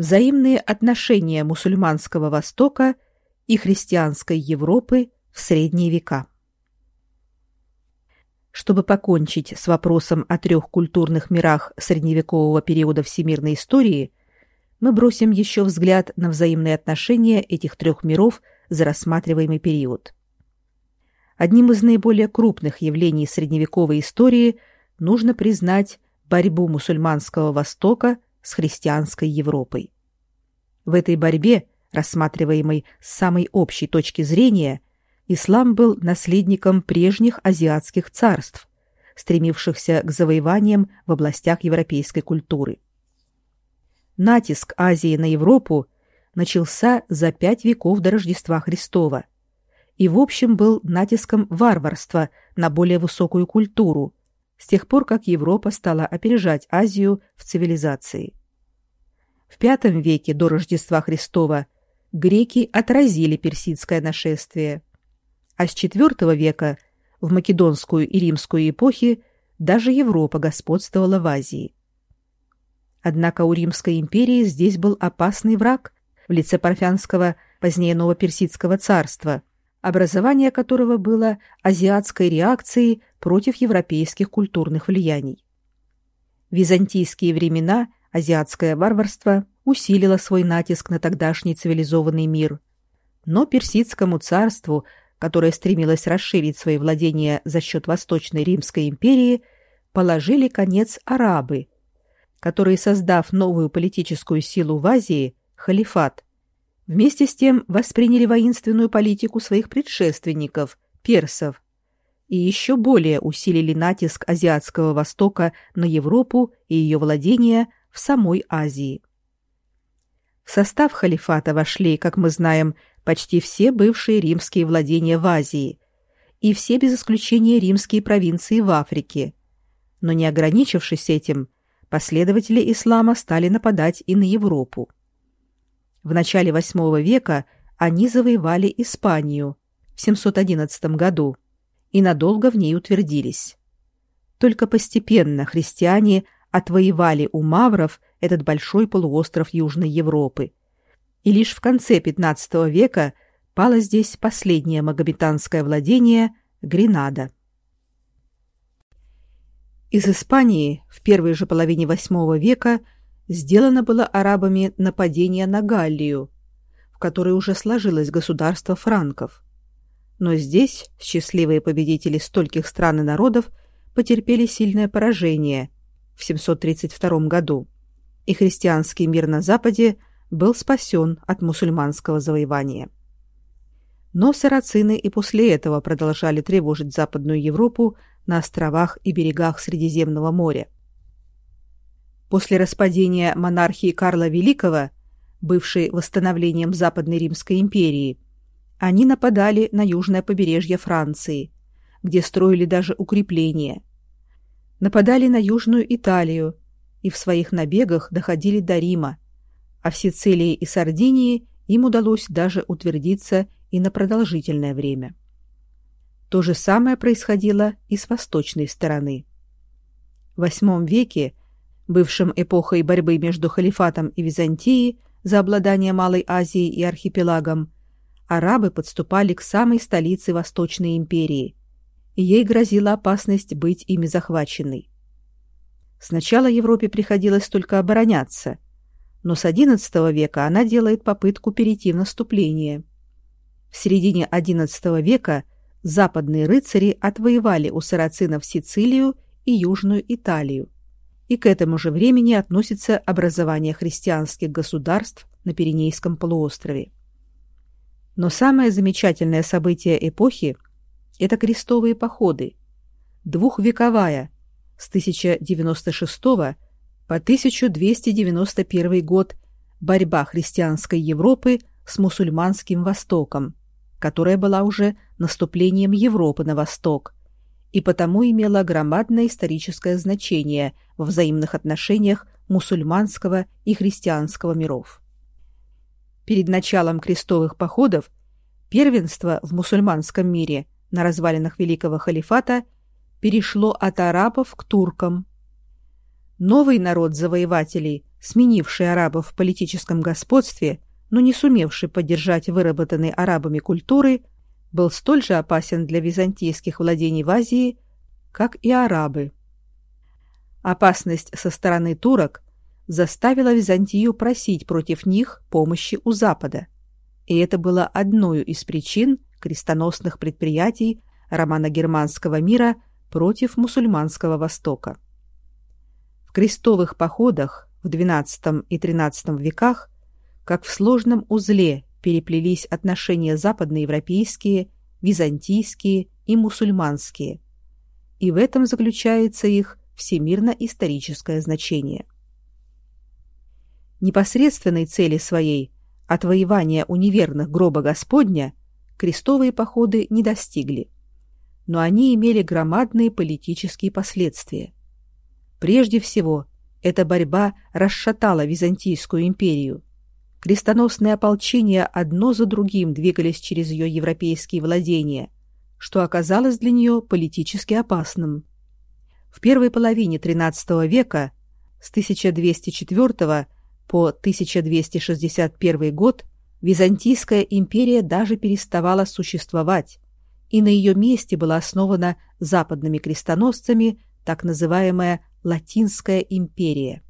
Взаимные отношения мусульманского Востока и христианской Европы в средние века. Чтобы покончить с вопросом о трех культурных мирах средневекового периода всемирной истории, мы бросим еще взгляд на взаимные отношения этих трех миров за рассматриваемый период. Одним из наиболее крупных явлений средневековой истории нужно признать борьбу мусульманского Востока с христианской Европой. В этой борьбе, рассматриваемой с самой общей точки зрения, ислам был наследником прежних азиатских царств, стремившихся к завоеваниям в областях европейской культуры. Натиск Азии на Европу начался за пять веков до Рождества Христова и в общем был натиском варварства на более высокую культуру с тех пор, как Европа стала опережать Азию в цивилизации. В V веке до Рождества Христова греки отразили персидское нашествие – а с IV века в македонскую и римскую эпохи даже Европа господствовала в Азии. Однако у Римской империи здесь был опасный враг в лице парфянского, позднее Новоперсидского царства, образование которого было азиатской реакцией против европейских культурных влияний. В византийские времена азиатское варварство усилило свой натиск на тогдашний цивилизованный мир, но персидскому царству которая стремилась расширить свои владения за счет Восточной Римской империи, положили конец арабы, которые, создав новую политическую силу в Азии, халифат, вместе с тем восприняли воинственную политику своих предшественников, персов, и еще более усилили натиск Азиатского Востока на Европу и ее владения в самой Азии. В состав халифата вошли, как мы знаем, почти все бывшие римские владения в Азии и все без исключения римские провинции в Африке. Но не ограничившись этим, последователи ислама стали нападать и на Европу. В начале VIII века они завоевали Испанию в 711 году и надолго в ней утвердились. Только постепенно христиане отвоевали у мавров этот большой полуостров Южной Европы – и лишь в конце XV века пало здесь последнее магометанское владение Гренада. Из Испании в первой же половине VIII века сделано было арабами нападение на Галлию, в которой уже сложилось государство франков. Но здесь счастливые победители стольких стран и народов потерпели сильное поражение в 732 году, и христианский мир на Западе – был спасен от мусульманского завоевания. Но сарацины и после этого продолжали тревожить Западную Европу на островах и берегах Средиземного моря. После распадения монархии Карла Великого, бывшей восстановлением Западной Римской империи, они нападали на южное побережье Франции, где строили даже укрепления. Нападали на Южную Италию и в своих набегах доходили до Рима, а в Сицилии и Сардинии им удалось даже утвердиться и на продолжительное время. То же самое происходило и с восточной стороны. В VIII веке, бывшем эпохой борьбы между халифатом и Византией за обладание Малой Азией и архипелагом, арабы подступали к самой столице Восточной империи, и ей грозила опасность быть ими захваченной. Сначала Европе приходилось только обороняться – но с XI века она делает попытку перейти в наступление. В середине XI века западные рыцари отвоевали у сарацинов Сицилию и Южную Италию. И к этому же времени относится образование христианских государств на Пиренейском полуострове. Но самое замечательное событие эпохи – это крестовые походы. Двухвековая, с 1096 по 1291 год борьба христианской Европы с мусульманским Востоком, которая была уже наступлением Европы на восток и потому имела громадное историческое значение во взаимных отношениях мусульманского и христианского миров. Перед началом крестовых походов первенство в мусульманском мире на развалинах Великого халифата перешло от арабов к туркам Новый народ завоевателей, сменивший арабов в политическом господстве, но не сумевший поддержать выработанные арабами культуры, был столь же опасен для византийских владений в Азии, как и арабы. Опасность со стороны турок заставила Византию просить против них помощи у Запада, и это было одной из причин крестоносных предприятий романо-германского мира против мусульманского Востока. В крестовых походах в XII и XIII веках, как в сложном узле переплелись отношения западноевропейские, византийские и мусульманские, и в этом заключается их всемирно-историческое значение. Непосредственной цели своей отвоевания у неверных гроба Господня крестовые походы не достигли, но они имели громадные политические последствия. Прежде всего, эта борьба расшатала Византийскую империю. Крестоносные ополчения одно за другим двигались через ее европейские владения, что оказалось для нее политически опасным. В первой половине XIII века с 1204 по 1261 год Византийская империя даже переставала существовать, и на ее месте была основана западными крестоносцами так называемая Латинская империя.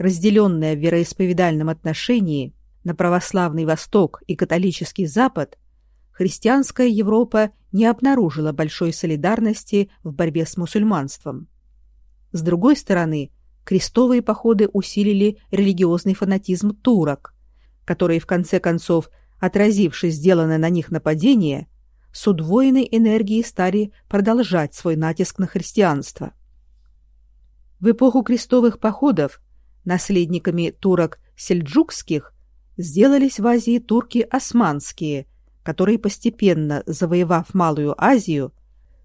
Разделенная в вероисповедальном отношении на православный Восток и католический Запад, христианская Европа не обнаружила большой солидарности в борьбе с мусульманством. С другой стороны, крестовые походы усилили религиозный фанатизм турок, которые в конце концов, отразившись сделанное на них нападение, с удвоенной энергией стали продолжать свой натиск на христианство. В эпоху крестовых походов наследниками турок сельджукских сделались в Азии турки османские, которые постепенно, завоевав Малую Азию,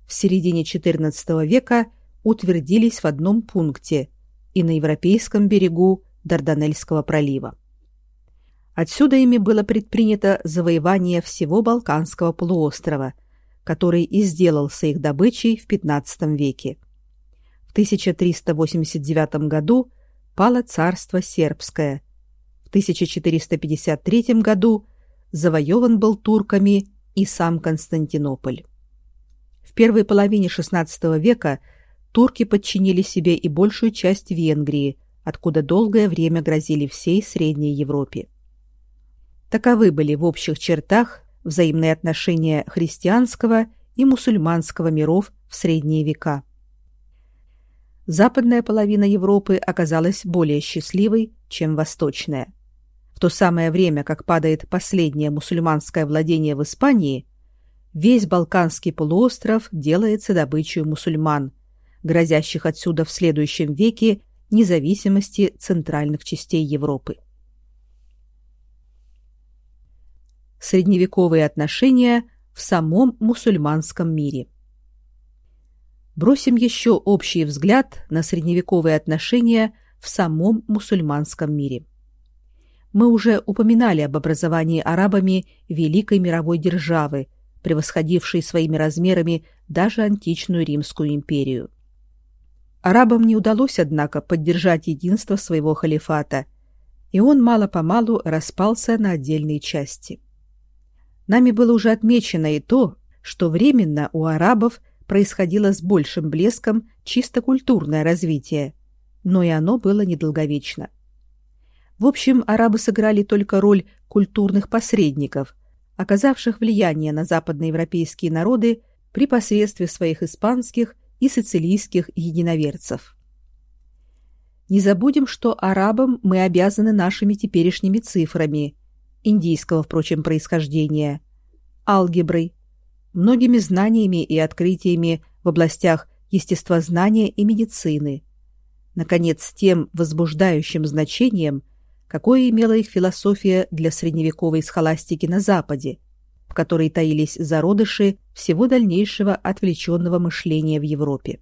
в середине XIV века утвердились в одном пункте и на европейском берегу Дарданельского пролива. Отсюда ими было предпринято завоевание всего Балканского полуострова, который и сделался их добычей в XV веке. В 1389 году пало царство сербское. В 1453 году завоеван был турками и сам Константинополь. В первой половине XVI века турки подчинили себе и большую часть Венгрии, откуда долгое время грозили всей Средней Европе. Таковы были в общих чертах взаимные отношения христианского и мусульманского миров в средние века. Западная половина Европы оказалась более счастливой, чем восточная. В то самое время, как падает последнее мусульманское владение в Испании, весь Балканский полуостров делается добычей мусульман, грозящих отсюда в следующем веке независимости центральных частей Европы. средневековые отношения в самом мусульманском мире. Бросим еще общий взгляд на средневековые отношения в самом мусульманском мире. Мы уже упоминали об образовании арабами великой мировой державы, превосходившей своими размерами даже античную Римскую империю. Арабам не удалось, однако, поддержать единство своего халифата, и он мало-помалу распался на отдельные части. Нами было уже отмечено и то, что временно у арабов происходило с большим блеском чисто культурное развитие, но и оно было недолговечно. В общем, арабы сыграли только роль культурных посредников, оказавших влияние на западноевропейские народы при посредстве своих испанских и сицилийских единоверцев. Не забудем, что арабам мы обязаны нашими теперешними цифрами – индийского, впрочем, происхождения, алгеброй, многими знаниями и открытиями в областях естествознания и медицины, наконец, тем возбуждающим значением, какое имела их философия для средневековой схоластики на Западе, в которой таились зародыши всего дальнейшего отвлеченного мышления в Европе.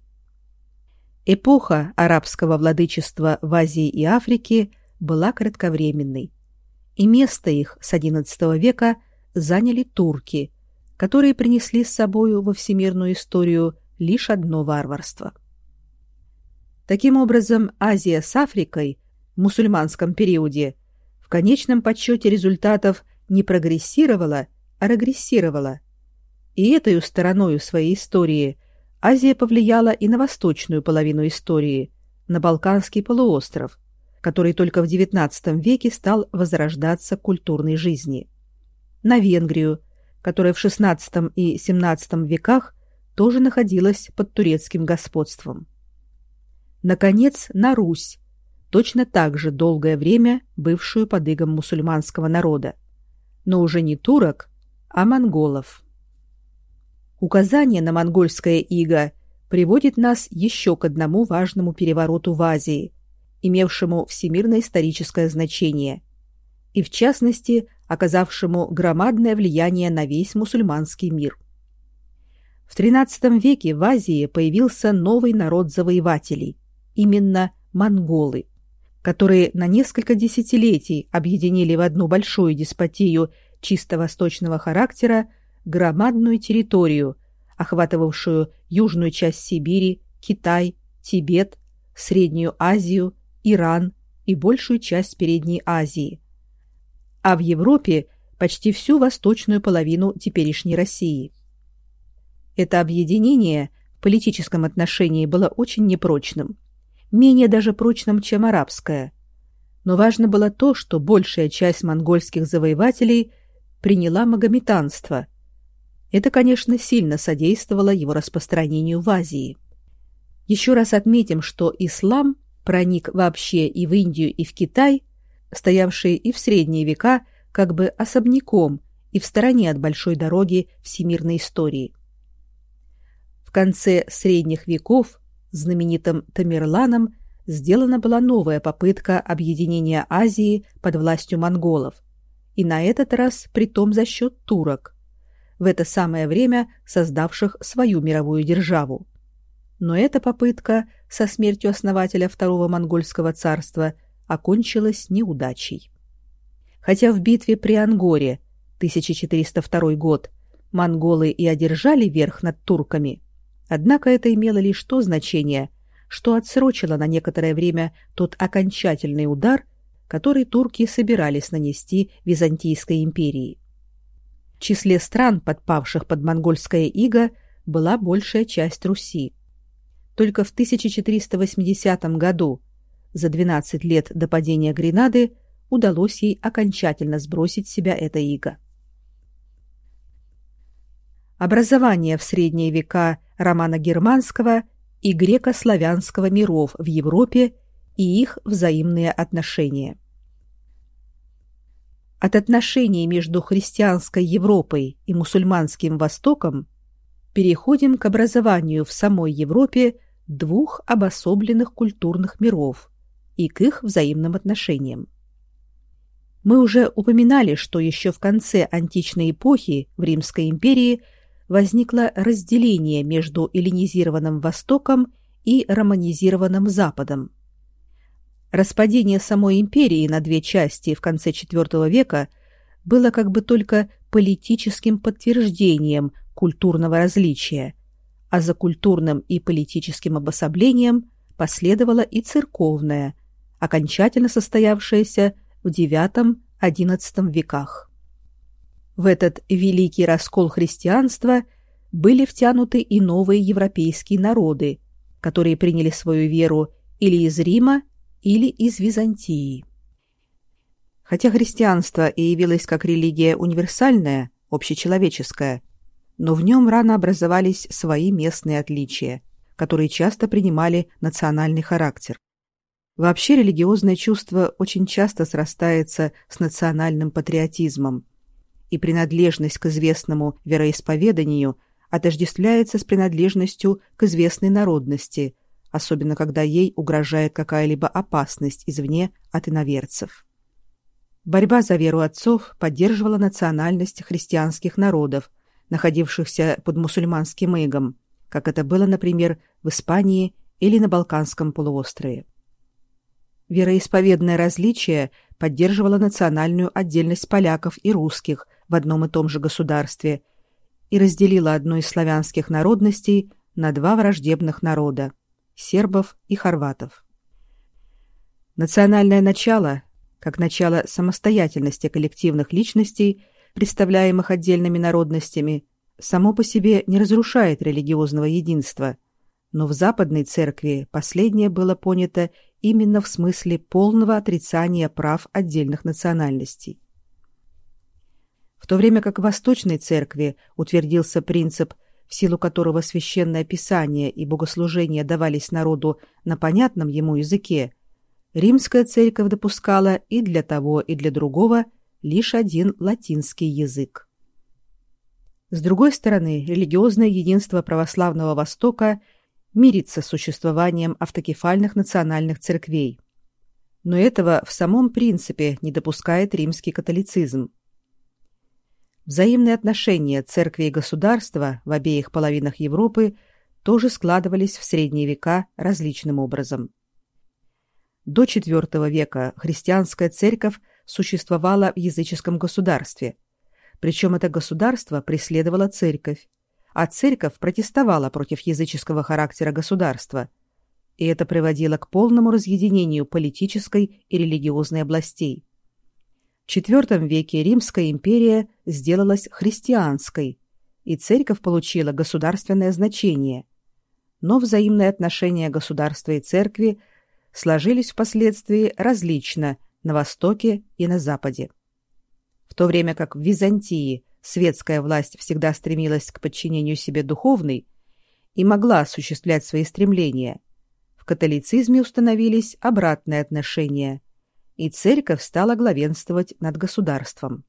Эпоха арабского владычества в Азии и Африке была кратковременной и место их с XI века заняли турки, которые принесли с собою во всемирную историю лишь одно варварство. Таким образом, Азия с Африкой в мусульманском периоде в конечном подсчете результатов не прогрессировала, а регрессировала. И этой стороной своей истории Азия повлияла и на восточную половину истории, на Балканский полуостров, который только в XIX веке стал возрождаться культурной жизни, на Венгрию, которая в XVI и XVII веках тоже находилась под турецким господством. Наконец, на Русь, точно так же долгое время бывшую под игом мусульманского народа, но уже не турок, а монголов. Указание на монгольское иго приводит нас еще к одному важному перевороту в Азии, имевшему всемирно-историческое значение, и в частности оказавшему громадное влияние на весь мусульманский мир. В XIII веке в Азии появился новый народ завоевателей, именно монголы, которые на несколько десятилетий объединили в одну большую деспотию чисто восточного характера громадную территорию, охватывавшую южную часть Сибири, Китай, Тибет, Среднюю Азию, Иран и большую часть Передней Азии. А в Европе почти всю восточную половину теперешней России. Это объединение в политическом отношении было очень непрочным, менее даже прочным, чем арабское. Но важно было то, что большая часть монгольских завоевателей приняла магометанство – это, конечно, сильно содействовало его распространению в Азии. Еще раз отметим, что ислам проник вообще и в Индию, и в Китай, стоявшие и в средние века как бы особняком и в стороне от большой дороги всемирной истории. В конце средних веков знаменитым Тамерланом сделана была новая попытка объединения Азии под властью монголов, и на этот раз притом за счет турок в это самое время создавших свою мировую державу. Но эта попытка со смертью основателя Второго монгольского царства окончилась неудачей. Хотя в битве при Ангоре 1402 год монголы и одержали верх над турками, однако это имело лишь то значение, что отсрочило на некоторое время тот окончательный удар, который турки собирались нанести Византийской империи. В числе стран, подпавших под монгольское иго, была большая часть Руси. Только в 1480 году, за 12 лет до падения Гренады, удалось ей окончательно сбросить с себя это иго. Образование в средние века романо-германского и греко-славянского миров в Европе и их взаимные отношения. От отношений между христианской Европой и мусульманским Востоком переходим к образованию в самой Европе двух обособленных культурных миров и к их взаимным отношениям. Мы уже упоминали, что еще в конце античной эпохи в Римской империи возникло разделение между эллинизированным Востоком и романизированным Западом. Распадение самой империи на две части в конце IV века было как бы только политическим подтверждением культурного различия, а за культурным и политическим обособлением последовало и церковное, окончательно состоявшееся в IX-XI веках. В этот великий раскол христианства были втянуты и новые европейские народы, которые приняли свою веру или из Рима, или из Византии. Хотя христианство и явилось как религия универсальная, общечеловеческая, но в нем рано образовались свои местные отличия, которые часто принимали национальный характер. Вообще религиозное чувство очень часто срастается с национальным патриотизмом, и принадлежность к известному вероисповеданию отождествляется с принадлежностью к известной народности – особенно когда ей угрожает какая-либо опасность извне от иноверцев. Борьба за веру отцов поддерживала национальность христианских народов, находившихся под мусульманским игом, как это было, например, в Испании или на Балканском полуострове. Вероисповедное различие поддерживало национальную отдельность поляков и русских в одном и том же государстве и разделило одну из славянских народностей на два враждебных народа сербов и хорватов. Национальное начало, как начало самостоятельности коллективных личностей, представляемых отдельными народностями, само по себе не разрушает религиозного единства, но в Западной Церкви последнее было понято именно в смысле полного отрицания прав отдельных национальностей. В то время как в Восточной Церкви утвердился принцип, в силу которого священное писание и богослужение давались народу на понятном ему языке, Римская Церковь допускала и для того, и для другого лишь один латинский язык. С другой стороны, религиозное единство православного Востока мирится с существованием автокефальных национальных церквей. Но этого в самом принципе не допускает римский католицизм. Взаимные отношения церкви и государства в обеих половинах Европы тоже складывались в средние века различным образом. До IV века христианская церковь существовала в языческом государстве, причем это государство преследовало церковь, а церковь протестовала против языческого характера государства, и это приводило к полному разъединению политической и религиозной областей. В IV веке Римская империя сделалась христианской, и церковь получила государственное значение. Но взаимные отношения государства и церкви сложились впоследствии различно на Востоке и на Западе в то время как в Византии светская власть всегда стремилась к подчинению себе духовной и могла осуществлять свои стремления, в католицизме установились обратные отношения, и церковь стала главенствовать над государством.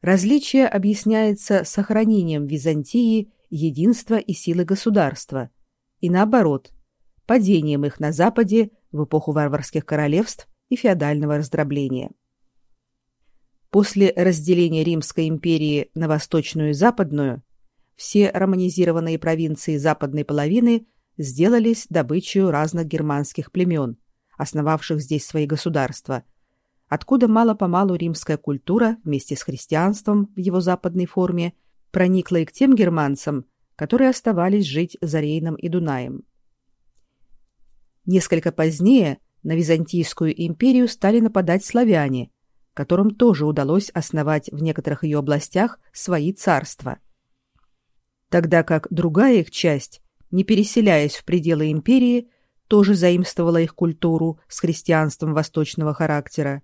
Различие объясняется сохранением Византии единства и силы государства, и наоборот, падением их на Западе в эпоху варварских королевств и феодального раздробления. После разделения Римской империи на Восточную и Западную все романизированные провинции западной половины сделались добычей разных германских племен, основавших здесь свои государства, откуда мало-помалу римская культура вместе с христианством в его западной форме проникла и к тем германцам, которые оставались жить за Рейном и Дунаем. Несколько позднее на Византийскую империю стали нападать славяне – которым тоже удалось основать в некоторых ее областях свои царства. Тогда как другая их часть, не переселяясь в пределы империи, тоже заимствовала их культуру с христианством восточного характера.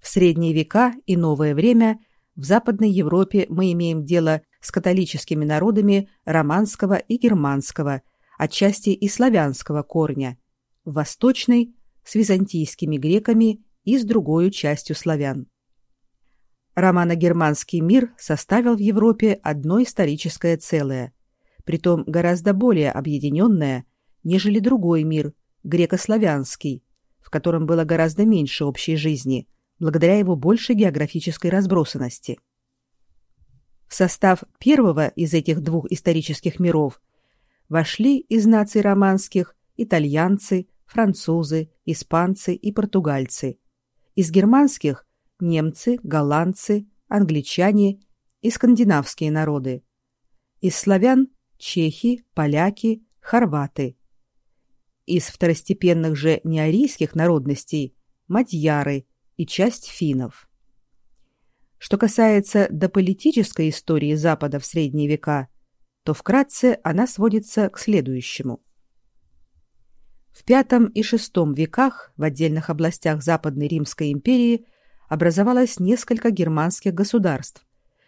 В средние века и новое время в Западной Европе мы имеем дело с католическими народами романского и германского, отчасти и славянского корня, в Восточной – с византийскими греками и с другой частью славян. Романо-германский мир составил в Европе одно историческое целое, притом гораздо более объединенное, нежели другой мир, греко-славянский, в котором было гораздо меньше общей жизни, благодаря его большей географической разбросанности. В состав первого из этих двух исторических миров вошли из наций романских итальянцы, французы, испанцы и португальцы, из германских – немцы, голландцы, англичане и скандинавские народы. Из славян – чехи, поляки, хорваты. Из второстепенных же неарийских народностей – мадьяры и часть финнов. Что касается дополитической истории Запада в средние века, то вкратце она сводится к следующему – в V и VI веках в отдельных областях Западной Римской империи образовалось несколько германских государств,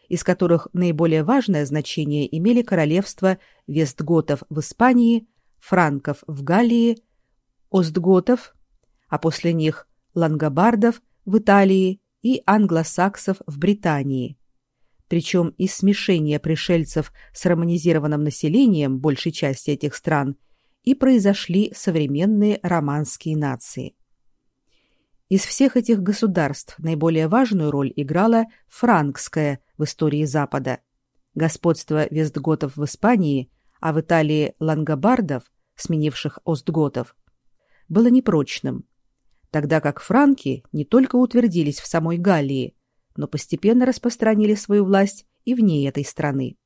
из которых наиболее важное значение имели королевства вестготов в Испании, франков в Галлии, остготов, а после них лангобардов в Италии и англосаксов в Британии. Причем из смешения пришельцев с романизированным населением большей части этих стран – и произошли современные романские нации. Из всех этих государств наиболее важную роль играла франкская в истории Запада. Господство вестготов в Испании, а в Италии лангобардов, сменивших остготов, было непрочным, тогда как франки не только утвердились в самой Галлии, но постепенно распространили свою власть и вне этой страны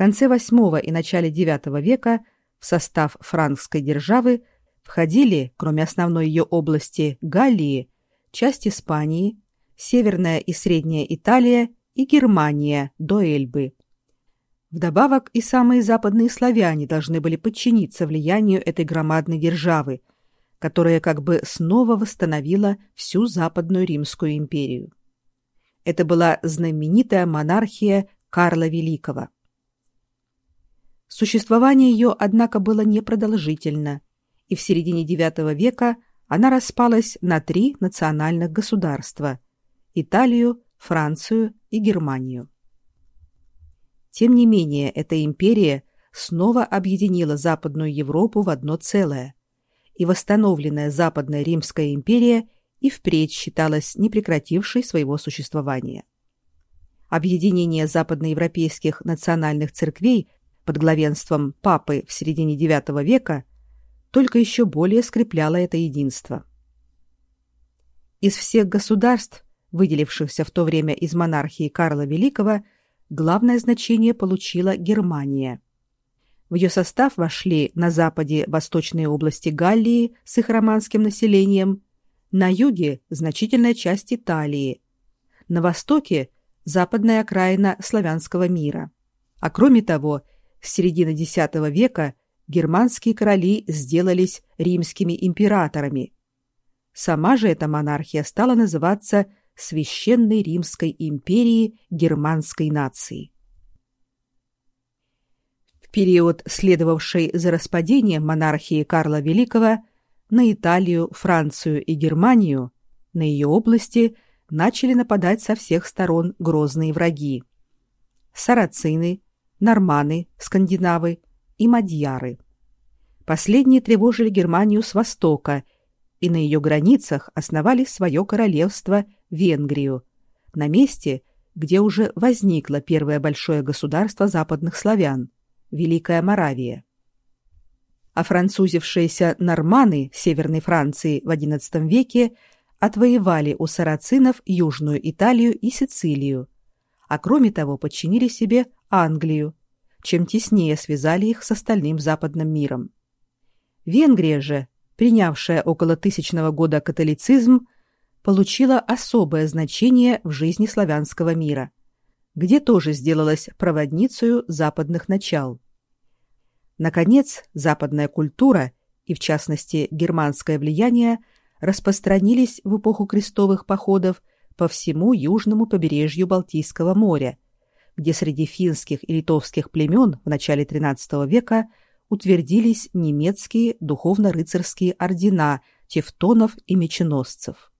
конце VIII и начале IX века в состав франкской державы входили, кроме основной ее области Галлии, часть Испании, Северная и Средняя Италия и Германия до Эльбы. Вдобавок и самые западные славяне должны были подчиниться влиянию этой громадной державы, которая как бы снова восстановила всю Западную Римскую империю. Это была знаменитая монархия Карла Великого. Существование ее, однако, было непродолжительно, и в середине IX века она распалась на три национальных государства – Италию, Францию и Германию. Тем не менее, эта империя снова объединила Западную Европу в одно целое, и восстановленная Западная Римская империя и впредь считалась не прекратившей своего существования. Объединение западноевропейских национальных церквей под главенством папы в середине IX века только еще более скрепляло это единство. Из всех государств, выделившихся в то время из монархии Карла Великого, главное значение получила Германия. В ее состав вошли на западе восточные области Галлии с их романским населением, на юге значительная часть Италии, на востоке западная окраина славянского мира. А кроме того, с середины X века германские короли сделались римскими императорами. Сама же эта монархия стала называться Священной Римской империей германской нации. В период, следовавший за распадением монархии Карла Великого, на Италию, Францию и Германию, на ее области начали нападать со всех сторон грозные враги. Сарацины, норманы, скандинавы и мадьяры. Последние тревожили Германию с востока, и на ее границах основали свое королевство Венгрию, на месте, где уже возникло первое большое государство западных славян – Великая Моравия. А французившиеся норманы Северной Франции в XI веке отвоевали у сарацинов Южную Италию и Сицилию, а кроме того подчинили себе Англию, чем теснее связали их с остальным западным миром. Венгрия же, принявшая около тысячного года католицизм, получила особое значение в жизни славянского мира, где тоже сделалась проводницей западных начал. Наконец, западная культура и, в частности, германское влияние распространились в эпоху крестовых походов по всему южному побережью Балтийского моря, где среди финских и литовских племен в начале XIII века утвердились немецкие духовно-рыцарские ордена тевтонов и меченосцев.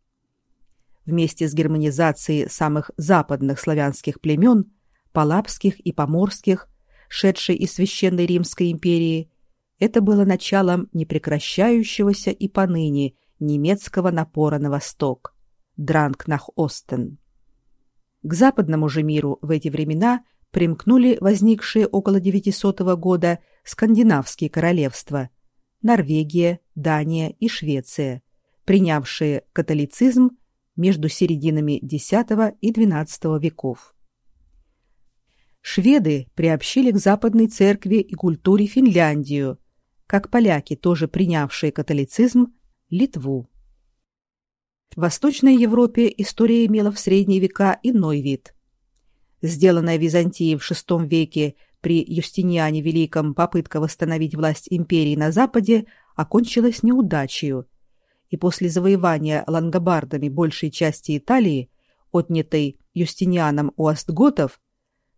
Вместе с германизацией самых западных славянских племен, палапских и поморских, шедшей из Священной Римской империи, это было началом непрекращающегося и поныне немецкого напора на восток – Дранг нах Остен. К западному же миру в эти времена примкнули возникшие около 900 года скандинавские королевства – Норвегия, Дания и Швеция, принявшие католицизм между серединами X и XII веков. Шведы приобщили к западной церкви и культуре Финляндию, как поляки, тоже принявшие католицизм, Литву. В Восточной Европе история имела в средние века иной вид. Сделанная Византией в VI веке при Юстиниане Великом попытка восстановить власть империи на Западе окончилась неудачей, и после завоевания лангобардами большей части Италии, отнятой Юстинианом у остготов,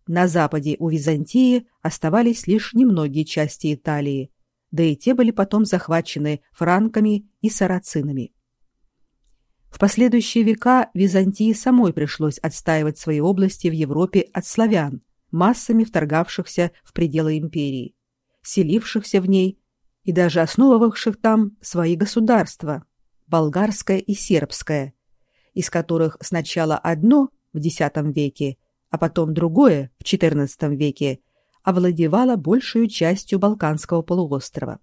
на западе у Византии оставались лишь немногие части Италии, да и те были потом захвачены франками и сарацинами. В последующие века Византии самой пришлось отстаивать свои области в Европе от славян, массами вторгавшихся в пределы империи, селившихся в ней и даже основывавших там свои государства – болгарское и сербское, из которых сначала одно в X веке, а потом другое в XIV веке овладевало большую частью Балканского полуострова.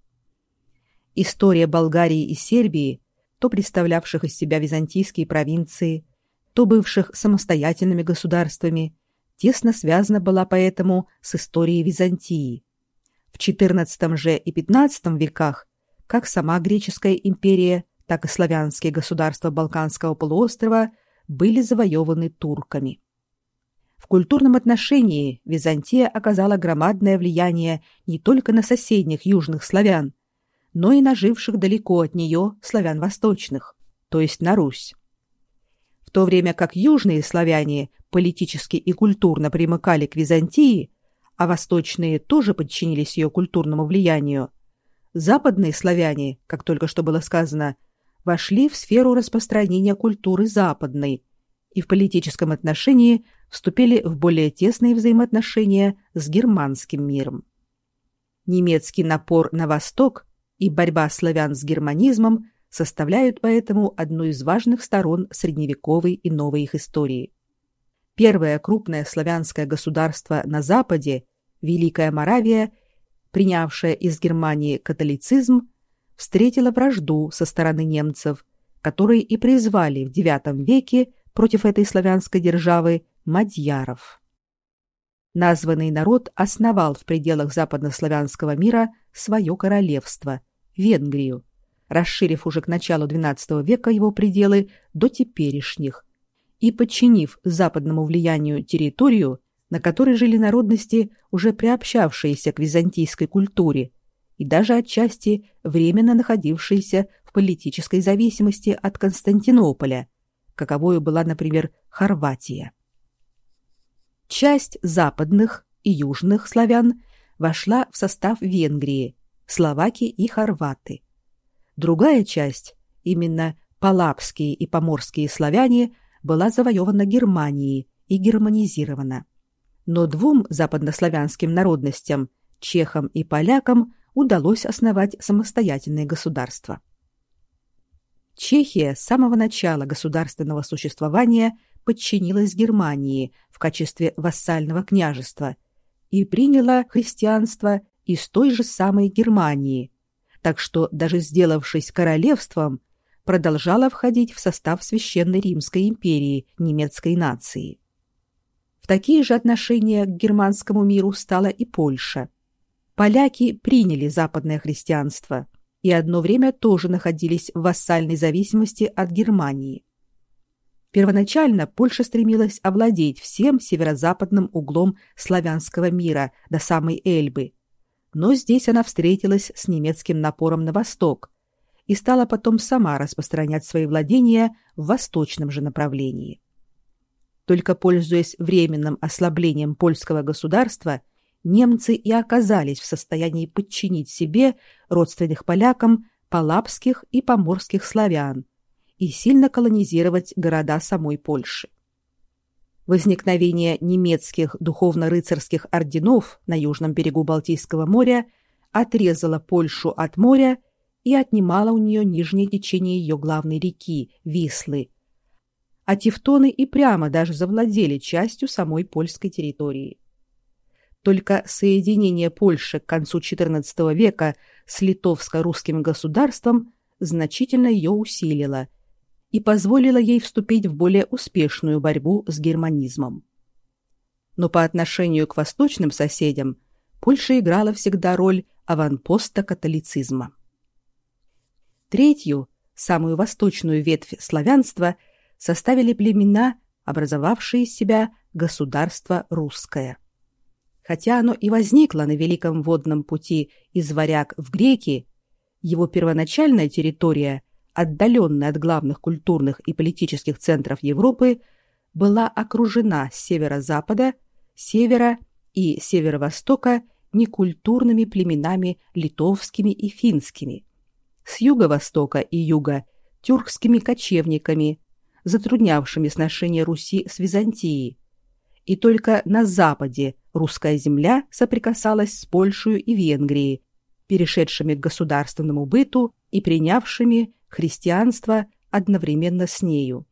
История Болгарии и Сербии то представлявших из себя византийские провинции, то бывших самостоятельными государствами, тесно связана была поэтому с историей Византии. В XIV же и XV веках как сама греческая империя, так и славянские государства Балканского полуострова были завоеваны турками. В культурном отношении Византия оказала громадное влияние не только на соседних южных славян, но и на живших далеко от нее славян восточных, то есть на Русь. В то время как южные славяне политически и культурно примыкали к Византии, а восточные тоже подчинились ее культурному влиянию, западные славяне, как только что было сказано, вошли в сферу распространения культуры западной и в политическом отношении вступили в более тесные взаимоотношения с германским миром. Немецкий напор на восток и борьба славян с германизмом составляют поэтому одну из важных сторон средневековой и новой их истории. Первое крупное славянское государство на западе, Великая Моравия, принявшая из Германии католицизм, встретила вражду со стороны немцев, которые и призвали в IX веке против этой славянской державы мадьяров. Названный народ основал в пределах западнославянского мира свое королевство Венгрию, расширив уже к началу XII века его пределы до теперешних и подчинив западному влиянию территорию, на которой жили народности, уже приобщавшиеся к византийской культуре и даже отчасти временно находившиеся в политической зависимости от Константинополя, каковою была, например, Хорватия. Часть западных и южных славян вошла в состав Венгрии, словаки и хорваты. Другая часть, именно палапские и поморские славяне, была завоевана Германией и германизирована но двум западнославянским народностям, чехам и полякам, удалось основать самостоятельные государства. Чехия с самого начала государственного существования подчинилась Германии в качестве вассального княжества и приняла христианство из той же самой Германии, так что даже сделавшись королевством, продолжала входить в состав Священной Римской империи немецкой нации такие же отношения к германскому миру стала и Польша. Поляки приняли западное христианство и одно время тоже находились в вассальной зависимости от Германии. Первоначально Польша стремилась овладеть всем северо-западным углом славянского мира до самой Эльбы, но здесь она встретилась с немецким напором на восток и стала потом сама распространять свои владения в восточном же направлении. Только пользуясь временным ослаблением польского государства, немцы и оказались в состоянии подчинить себе родственных полякам палапских и поморских славян и сильно колонизировать города самой Польши. Возникновение немецких духовно-рыцарских орденов на южном берегу Балтийского моря отрезало Польшу от моря и отнимало у нее нижнее течение ее главной реки Вислы, а тевтоны и прямо даже завладели частью самой польской территории. Только соединение Польши к концу XIV века с литовско-русским государством значительно ее усилило и позволило ей вступить в более успешную борьбу с германизмом. Но по отношению к восточным соседям Польша играла всегда роль аванпоста католицизма. Третью, самую восточную ветвь славянства – составили племена, образовавшие из себя государство русское. Хотя оно и возникло на Великом водном пути из варяг в греки, его первоначальная территория, отдаленная от главных культурных и политических центров Европы, была окружена с северо-запада, севера и северо-востока некультурными племенами литовскими и финскими, с юго-востока и юга – тюркскими кочевниками, затруднявшими сношение Руси с Византией. И только на западе русская земля соприкасалась с Польшей и Венгрией, перешедшими к государственному быту и принявшими христианство одновременно с нею.